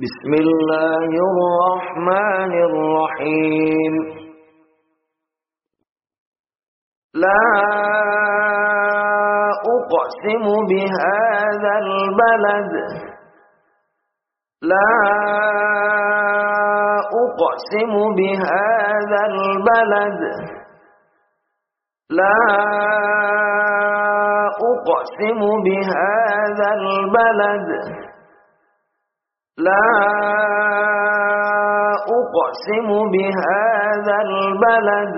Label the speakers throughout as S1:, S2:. S1: بسم الله الرحمن الرحيم لا أقسم بهذا البلد لا أقسم بهذا البلد لا أقسم بهذا البلد لا أقسم بهذا البلد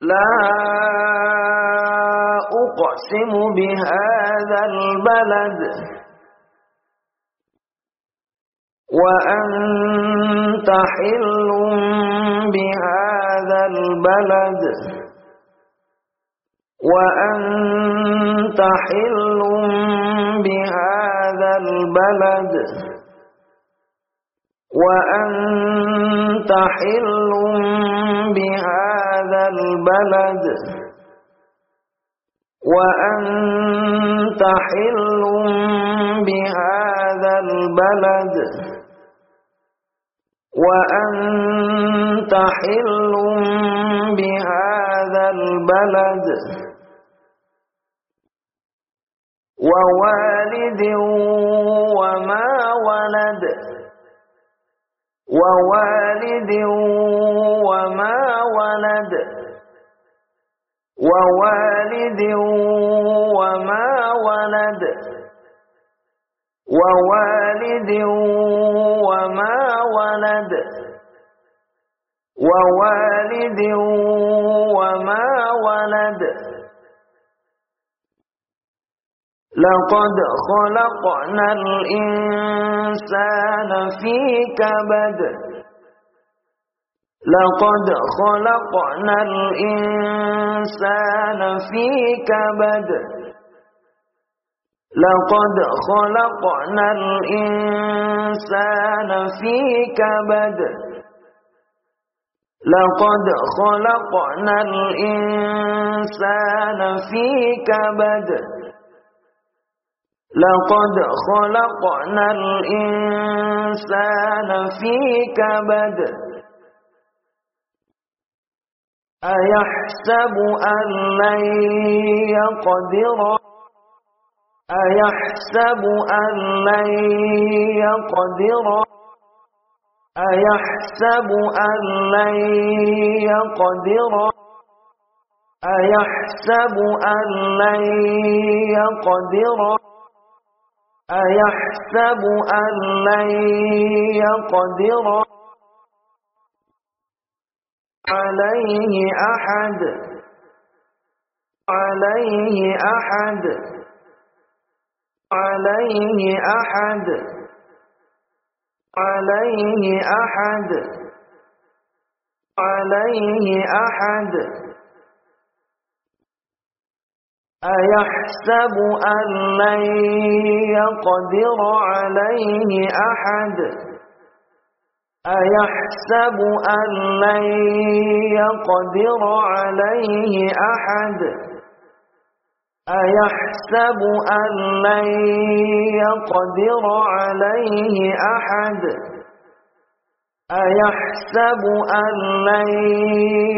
S1: لا أقسم بهذا البلد وأنت حل بهذا البلد وأنت حل بهذا البلد وأنت حل بهذا البلد وأنت حل بهذا البلد وأنت حل بهذا البلد ووالد وما ولد ووالد وما ولد ووالد وما ولد ووالد وما ولد ووالد وما ولد لقد خلقنا الإنسان في كبد لقد خلقنا الإنسان في كبد لقد خلقنا الإنسان في كبد لقد خلقنا الإنسان في كبد لقد خلقنا الإنسان في كبد أيحسب أن لن يقدر أيحسب أن لن يقدر أيحسب أن لن يقدر أيحسب أن لن يقدر أيحسب أن لن يقدر عليه أحد عليه أحد عليه أحد عليه أحد عليه أحد, عليه أحد أيحسب أن لن يقدر عليه أحد أيحسب أن لن يقدر عليه أحد أيحسب أن لن يقدر عليه أحد أيحسب أن لن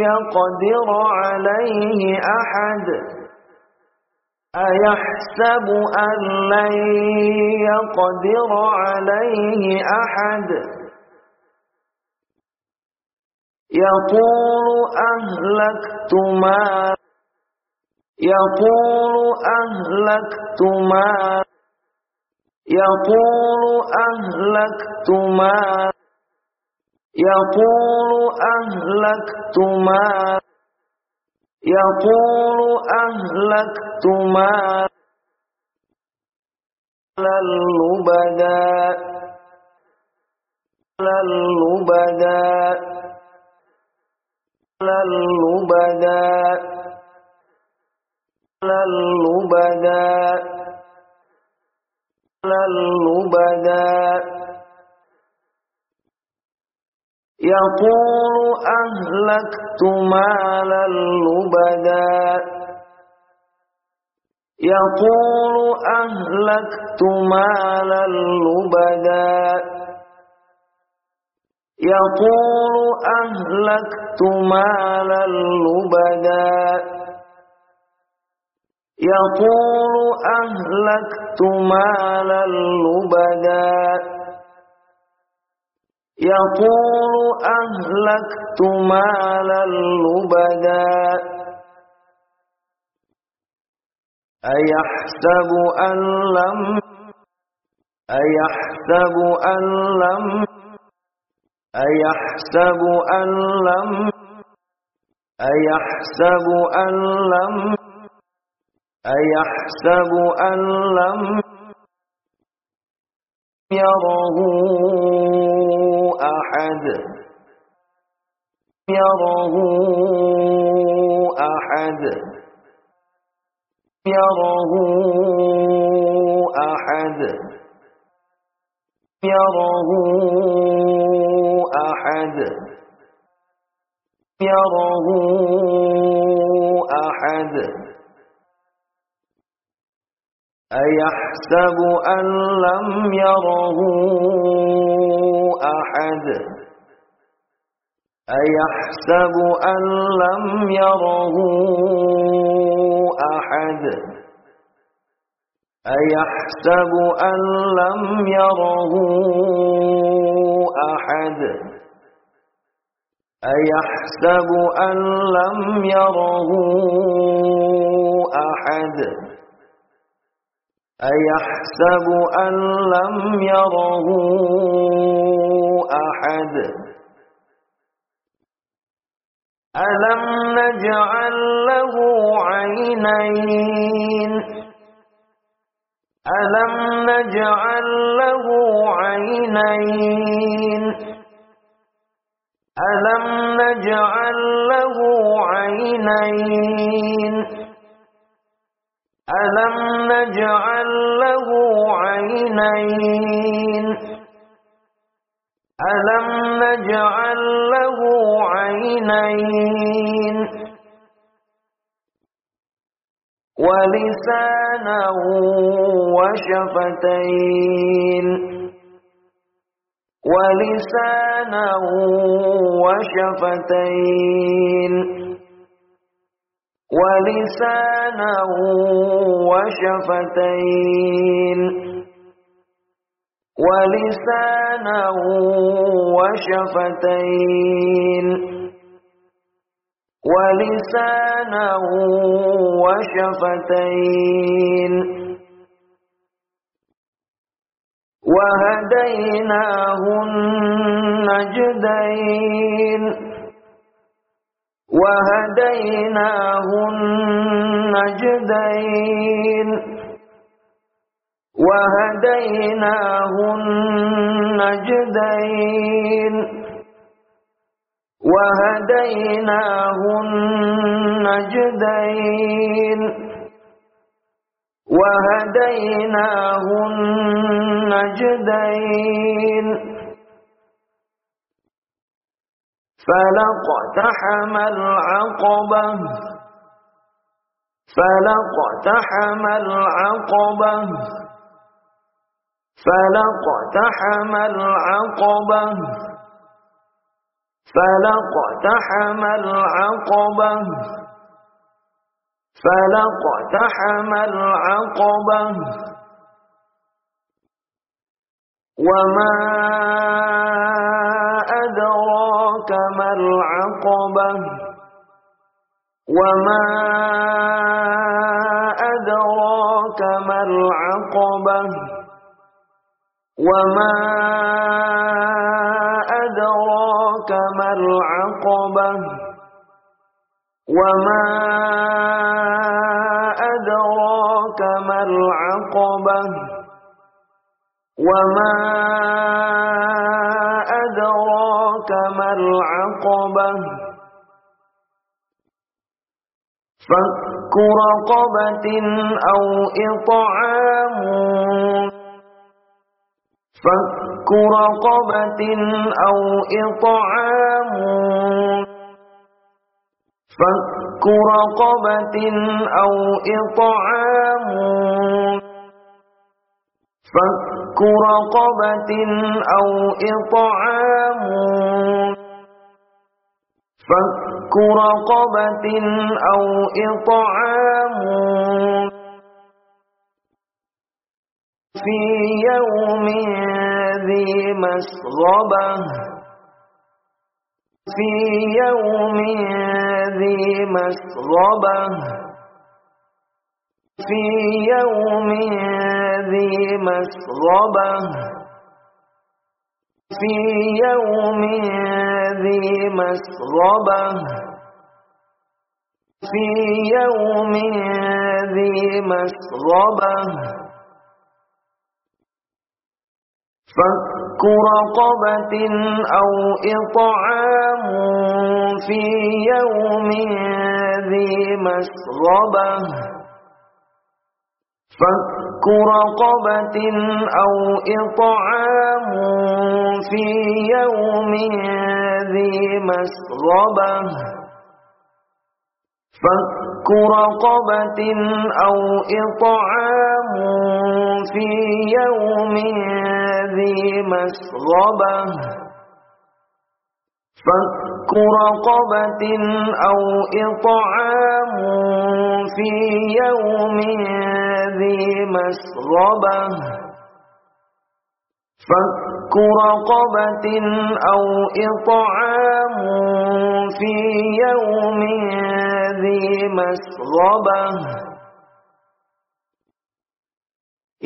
S1: يقدر عليه أحد أيحسب أن لن يقدر عليه أحد يقول أهلكت مال يقول أهلكت مال يقول أهلكت مال يقول أهلكت مال يقول أهلكت ما لبدا لبدا لبدا لبدا يقول أهلكت مالا لبدا يقول أهلكت مالا لبدا يقول أهلكت مالا لبدا يقول أهلكت مالا لبدا يقول أهلكت مالا لبدا أيحسب أن لم أيحسب أن لم أيحسب أن لم أيحسب أن لم أيحسب أن لم يره أحد يره أحد يره أحد يره أحد يره أحد أيحسب أن لم يره أحد أيحسب أن لم يره أحد أيحسب أن لم يره أحد أيحسب أن لم يره أحد أيحسب أن لم يره أحد ألم نجعل له عينين ألم نجعل له عينين ألم نجعل له عينين ألم نجعل له عينين ألم نجعل له عينين ولسانا وشفتين ولسانا وشفتين ولسانا وشفتين ولسانا وشفتين ولسانا وشفتين وهديناه النجدين وهديناه النجدين وهديناه النجدين وهديناه النجدين وهديناه النجدين فلقتحم العقبة فلقتحم العقبة فلقتحم العقبة فلقتحم العقبة فلقتحم العقبة وما وما أدراك ما العقبة وما أدراك ما العقبة وما أدراك ما العقبة وما أدراك ما العقبة فك رقبة أو إطعام فك رقبة أو إطعام فك رقبة أو إطعام فك رقبة أو إطعام فك رقبة أو إطعام في يوم ذي مسغبة في يوم ذي مسغبة في يوم ذي مسغبة في يوم ذي مسغبة في يوم ذي مسغبة فك رقبة أو إطعام في يوم ذي مسغبة فك رقبة أو إطعام في يوم ذي مسربة فك رقبة أو إطعام في يوم ذي مسربة فك رقبة أو إطعام في يوم ذي مسربة فك رقبة أو إطعام في يوم ذي مسغبة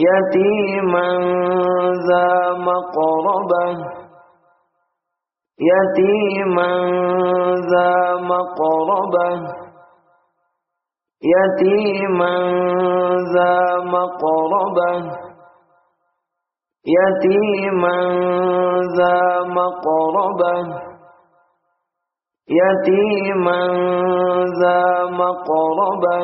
S1: يتيما ذا مقربة يتيما ذا مقربة يتيما ذا مقربة يتيما ذا مقربة يتيما ذا مقربة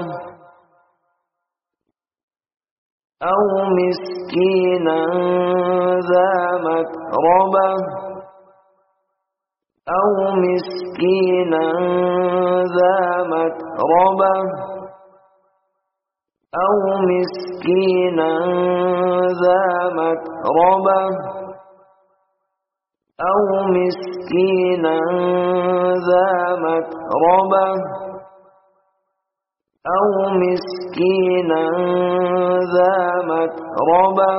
S1: أو مسكينا ذا متربة أو مسكينا ذا متربة أو مسكينا ذا متربة أو مسكينا ذا متربة أو مسكينا ذا متربة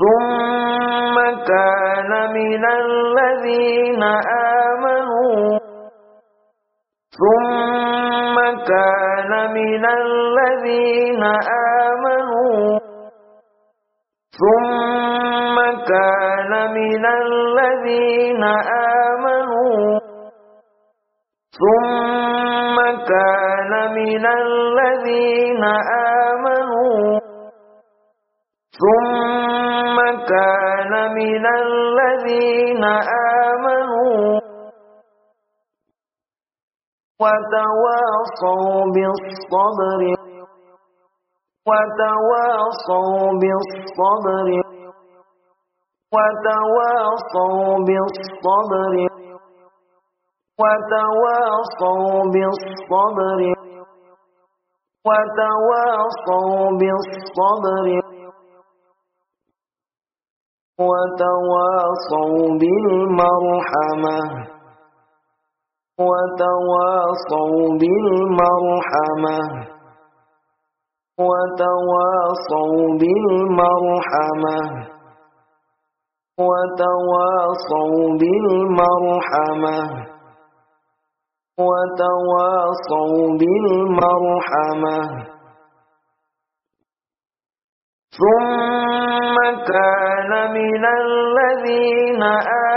S1: ثم كان من الذين آمنوا ثم كان من الذين آمنوا ثم كان من الذين آمنوا ثم كان من الذين آمنوا ثم كان من الذين آمنوا وتواصوا بالصبر وتواصوا بالصبر وتواصوا بالصبر وتواصوا بالصبر وتواصوا بالصبر وتواصوا بالمرحمة وتواصوا بالمرحمة وتواصوا بالمرحمة وتواصوا بالمرحمة وتواصوا بالمرحمة ثم كان من الذين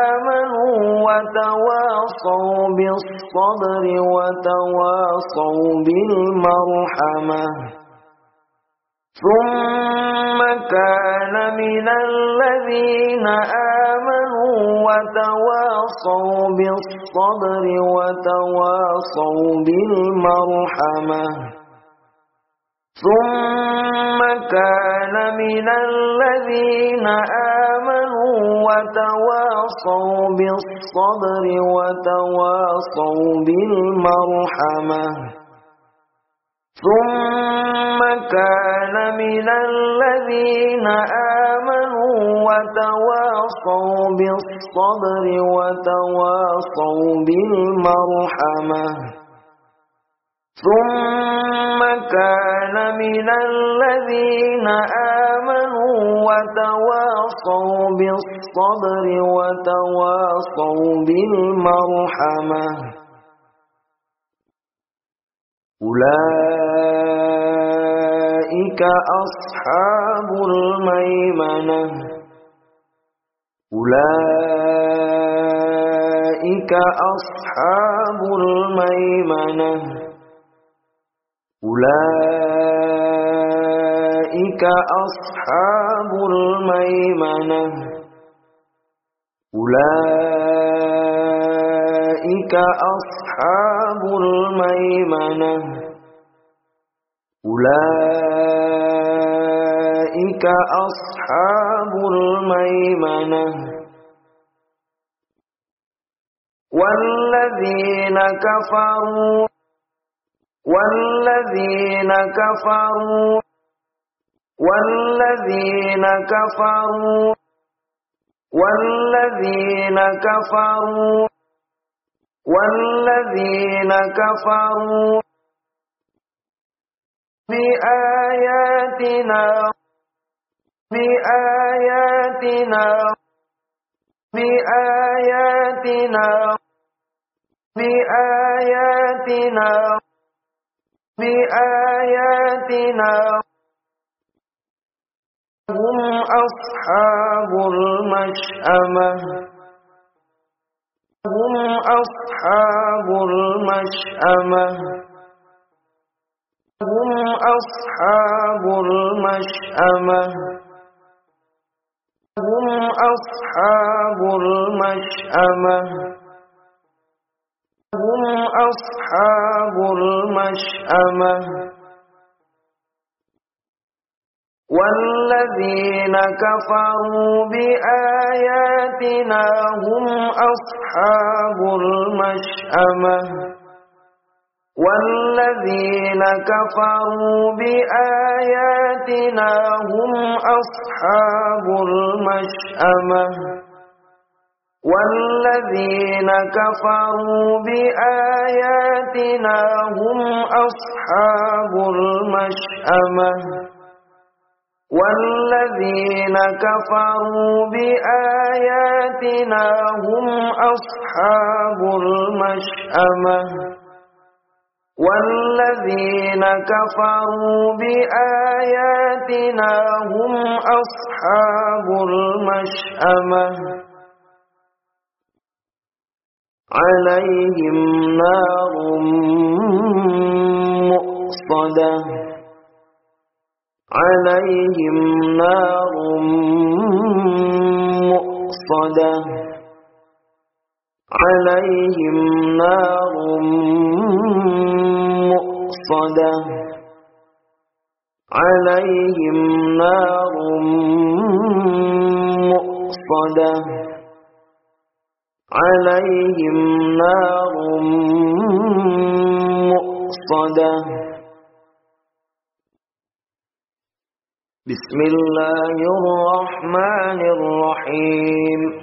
S1: آمنوا وتواصوا بالصبر وتواصوا بالمرحمة ثم كان من الذين آمنوا وتواصوا بالصبر وتواصوا بالمرحمة ثم كان من الذين آمنوا وتواصوا بالصبر وتواصوا بالمرحمة ثم كان من الذين آمنوا وتواصوا بالصبر وتواصوا بالمرحمة ثم كان من الذين آمنوا وتواصوا بالصبر وتواصوا بالمرحمة أولئك أولئك أصحاب الميمنة أولئك أصحاب الميمنة أولئك أصحاب الميمنة أولئك أصحاب الميمنة أولئك أولئك أصحاب الميمنة والذين كفروا والذين كفروا والذين كفروا والذين كفروا والذين كفروا بآياتنا بآياتنا بآياتنا بآياتنا بآياتنا هم أصحاب المشأمة هم أصحاب المشأمة هم أصحاب المشأمة هم أصحاب المشأمة هم أصحاب المشأمة والذين كفروا بآياتنا هم أصحاب المشأمة والذين كفروا بآياتنا هم أصحاب المشأمة والذين كفروا بآياتنا هم أصحاب المشأمة والذين كفروا بآياتنا هم أصحاب المشأمة والذين كفروا بآياتنا هم أصحاب المشأمة عليهم نار مؤصدة عليهم نار مؤصده عليهم نار مؤصدة عليهم نار مؤصدة عليهم نار مؤصدة بسم الله الرحمن الرحيم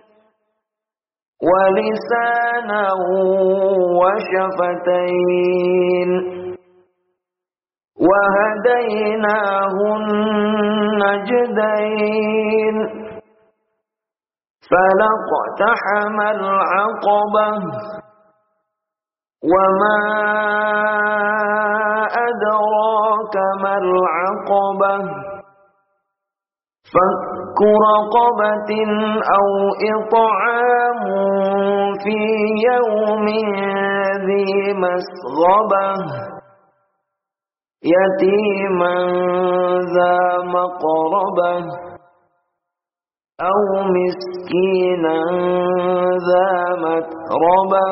S1: ولسانا وشفتين وهديناه النجدين فلاقتحم العقبة وما أدراك ما العقبة فك فك رقبة أو إطعام في يوم ذي مسغبة يتيما ذا مقربة أو مسكينا ذا متربة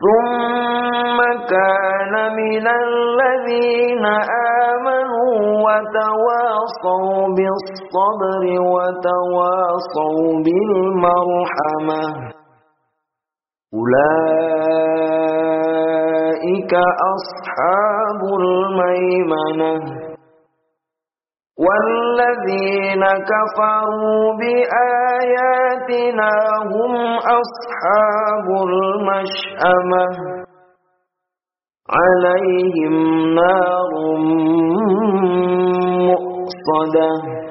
S1: ثم كان من الذين آمنوا وتواصوا بالصبر وتواصوا بالمرحمة أولئك أصحاب الميمنة والذين كفروا بآياتنا هم أصحاب المشأمة عليهم نار مؤصده